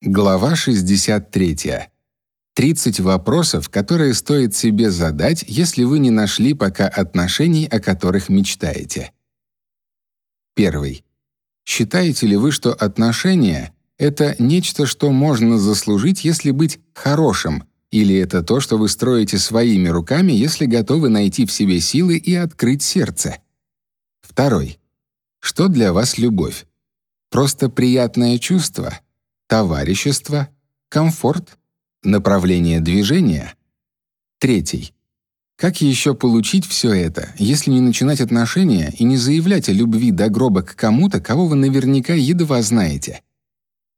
Глава 63. 30 вопросов, которые стоит себе задать, если вы не нашли пока отношений, о которых мечтаете. Первый. Считаете ли вы, что отношения — это нечто, что можно заслужить, если быть хорошим, или это то, что вы строите своими руками, если готовы найти в себе силы и открыть сердце? Второй. Что для вас любовь? Просто приятное чувство — товарищество, комфорт, направление движения. Третий. Как еще получить все это, если не начинать отношения и не заявлять о любви до гроба к кому-то, кого вы наверняка едва знаете?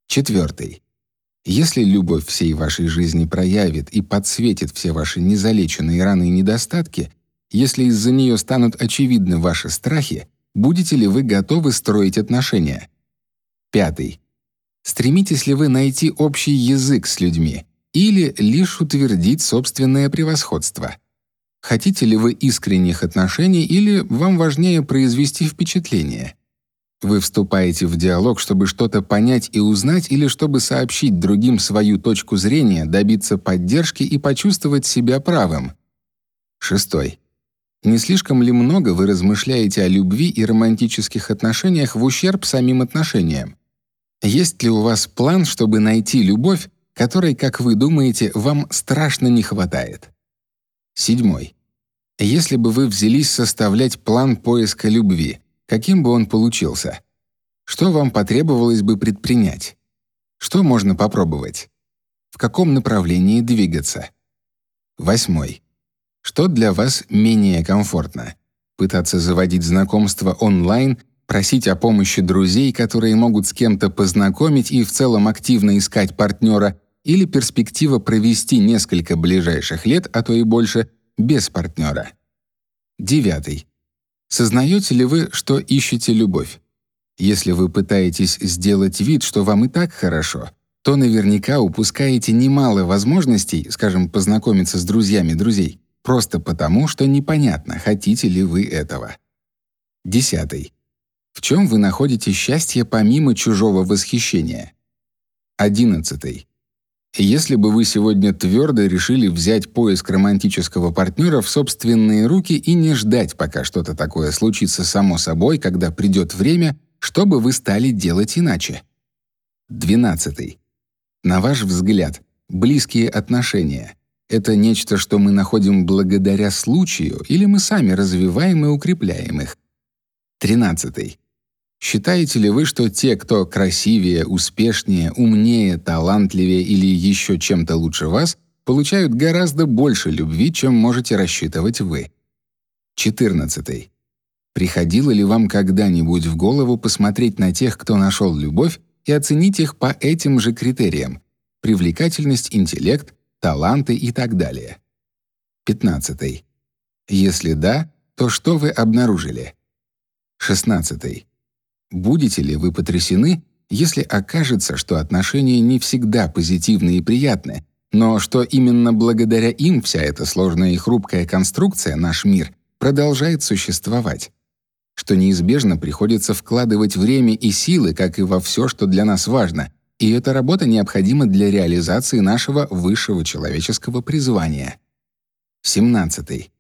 Четвертый. Если любовь всей вашей жизни проявит и подсветит все ваши незалеченные раны и недостатки, если из-за нее станут очевидны ваши страхи, будете ли вы готовы строить отношения? Пятый. Стремитесь ли вы найти общий язык с людьми или лишь утвердить собственное превосходство? Хотите ли вы искренних отношений или вам важнее произвести впечатление? Вы вступаете в диалог, чтобы что-то понять и узнать или чтобы сообщить другим свою точку зрения, добиться поддержки и почувствовать себя правым. Шестой. Не слишком ли много вы размышляете о любви и романтических отношениях в ущерб самим отношениям? Есть ли у вас план, чтобы найти любовь, которой, как вы думаете, вам страшно не хватает? Седьмой. Если бы вы взялись составлять план поиска любви, каким бы он получился? Что вам потребовалось бы предпринять? Что можно попробовать? В каком направлении двигаться? Восьмой. Что для вас менее комфортно? Пытаться заводить знакомства онлайн просить о помощи друзей, которые могут с кем-то познакомить и в целом активно искать партнера, или перспектива провести несколько ближайших лет, а то и больше, без партнера. Девятый. Сознаете ли вы, что ищете любовь? Если вы пытаетесь сделать вид, что вам и так хорошо, то наверняка упускаете немало возможностей, скажем, познакомиться с друзьями друзей, просто потому, что непонятно, хотите ли вы этого. Десятый. В чем вы находите счастье помимо чужого восхищения? 11. Если бы вы сегодня твердо решили взять поиск романтического партнера в собственные руки и не ждать, пока что-то такое случится само собой, когда придет время, что бы вы стали делать иначе? 12. На ваш взгляд, близкие отношения — это нечто, что мы находим благодаря случаю, или мы сами развиваем и укрепляем их? 13. Считаете ли вы, что те, кто красивее, успешнее, умнее, талантливее или еще чем-то лучше вас, получают гораздо больше любви, чем можете рассчитывать вы? 14. Приходило ли вам когда-нибудь в голову посмотреть на тех, кто нашел любовь, и оценить их по этим же критериям: привлекательность, интеллект, таланты и так далее? 15. Если да, то что вы обнаружили? 16. Будете ли вы потрясены, если окажется, что отношения не всегда позитивны и приятны, но что именно благодаря им вся эта сложная и хрупкая конструкция, наш мир, продолжает существовать? Что неизбежно приходится вкладывать время и силы, как и во все, что для нас важно, и эта работа необходима для реализации нашего высшего человеческого призвания. 17.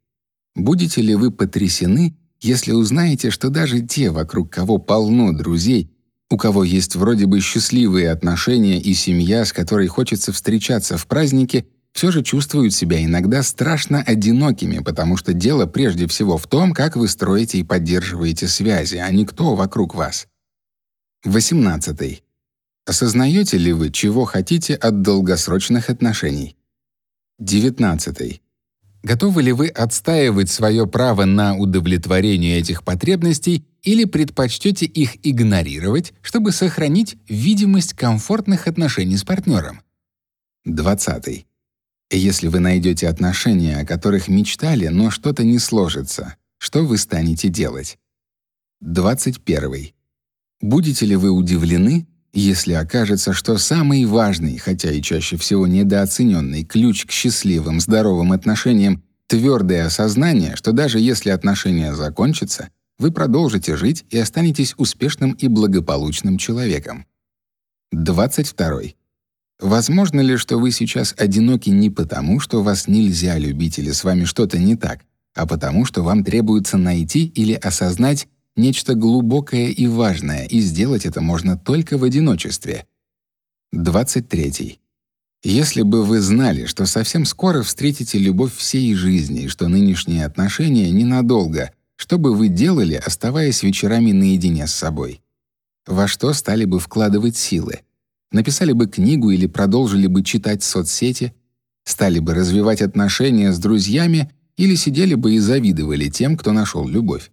Будете ли вы потрясены, если узнаете, что даже те, вокруг кого полно друзей, у кого есть вроде бы счастливые отношения и семья, с которой хочется встречаться в празднике, все же чувствуют себя иногда страшно одинокими, потому что дело прежде всего в том, как вы строите и поддерживаете связи, а не кто вокруг вас. 18. Осознаете ли вы, чего хотите от долгосрочных отношений? 19. Готовы ли вы отстаивать свое право на удовлетворение этих потребностей или предпочтете их игнорировать, чтобы сохранить видимость комфортных отношений с партнером? 20. Если вы найдете отношения, о которых мечтали, но что-то не сложится, что вы станете делать? 21. Будете ли вы удивлены, если окажется, что самый важный, хотя и чаще всего недооцененный ключ к счастливым, здоровым отношениям — твердое осознание, что даже если отношения закончатся, вы продолжите жить и останетесь успешным и благополучным человеком. 22. Возможно ли, что вы сейчас одиноки не потому, что вас нельзя любить или с вами что-то не так, а потому, что вам требуется найти или осознать нечто глубокое и важное, и сделать это можно только в одиночестве. 23. Если бы вы знали, что совсем скоро встретите любовь всей жизни и что нынешние отношения ненадолго, что бы вы делали, оставаясь вечерами наедине с собой? Во что стали бы вкладывать силы? Написали бы книгу или продолжили бы читать соцсети? Стали бы развивать отношения с друзьями или сидели бы и завидовали тем, кто нашел любовь?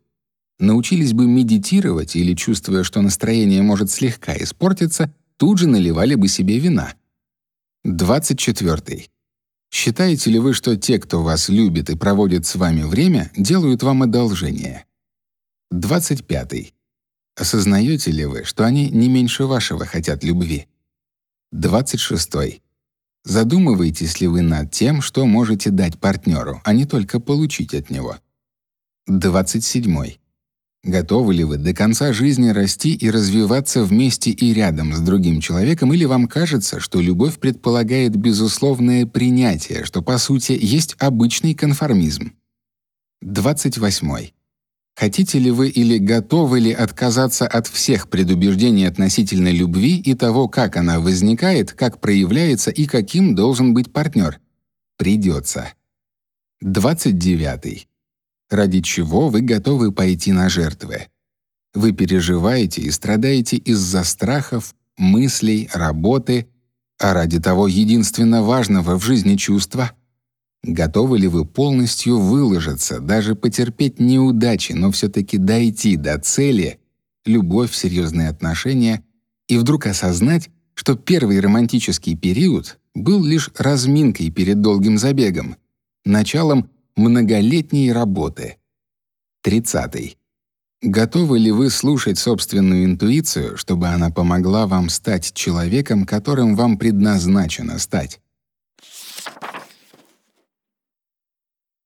Научились бы медитировать или, чувствуя, что настроение может слегка испортиться, тут же наливали бы себе вина? 24. Считаете ли вы, что те, кто вас любит и проводит с вами время, делают вам одолжение? 25. Осознаете ли вы, что они не меньше вашего хотят любви? 26. Задумываетесь ли вы над тем, что можете дать партнеру, а не только получить от него? 27. Готовы ли вы до конца жизни расти и развиваться вместе и рядом с другим человеком, или вам кажется, что любовь предполагает безусловное принятие, что по сути есть обычный конформизм? 28. Хотите ли вы или готовы ли отказаться от всех предубеждений относительно любви и того, как она возникает, как проявляется и каким должен быть партнер? Придется. 29 ради чего вы готовы пойти на жертвы. Вы переживаете и страдаете из-за страхов, мыслей, работы, а ради того единственно важного в жизни чувства Готовы ли вы полностью выложиться, даже потерпеть неудачи, но все таки дойти до цели, любовь, серьезные отношения и вдруг осознать, что первый романтический период был лишь разминкой перед долгим забегом, началом многолетней работы. 30. Готовы ли вы слушать собственную интуицию, чтобы она помогла вам стать человеком, которым вам предназначено стать?